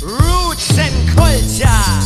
Roots and culture.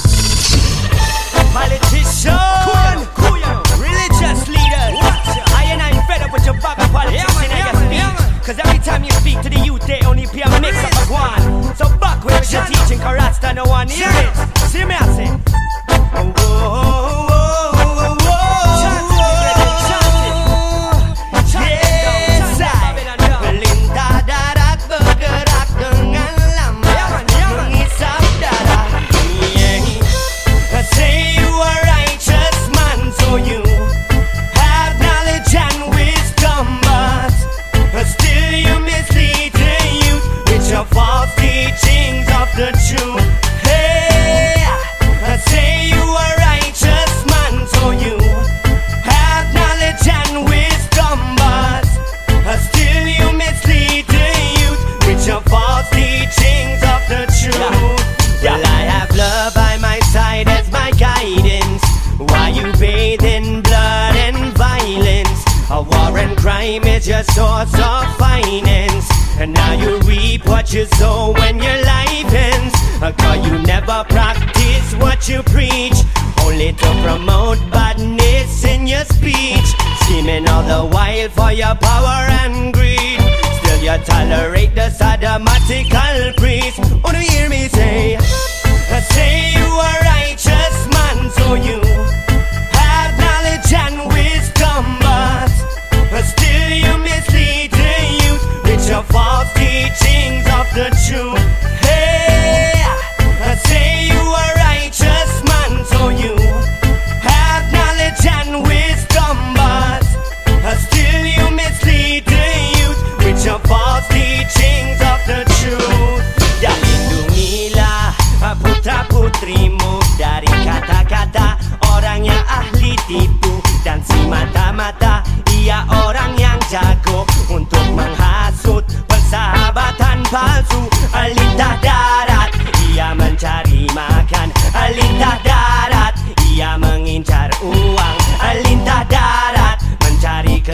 your source of finance. And now you reap what you sow when your life ends. Cause you never practice what you preach, only to promote badness in your speech. Scheming all the while for your power and greed. Still you tolerate the sadamatical priest. Oh, do you hear me say?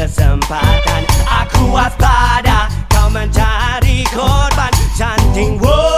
kesempatan. Aku waspada kau mencari korban. Canting wood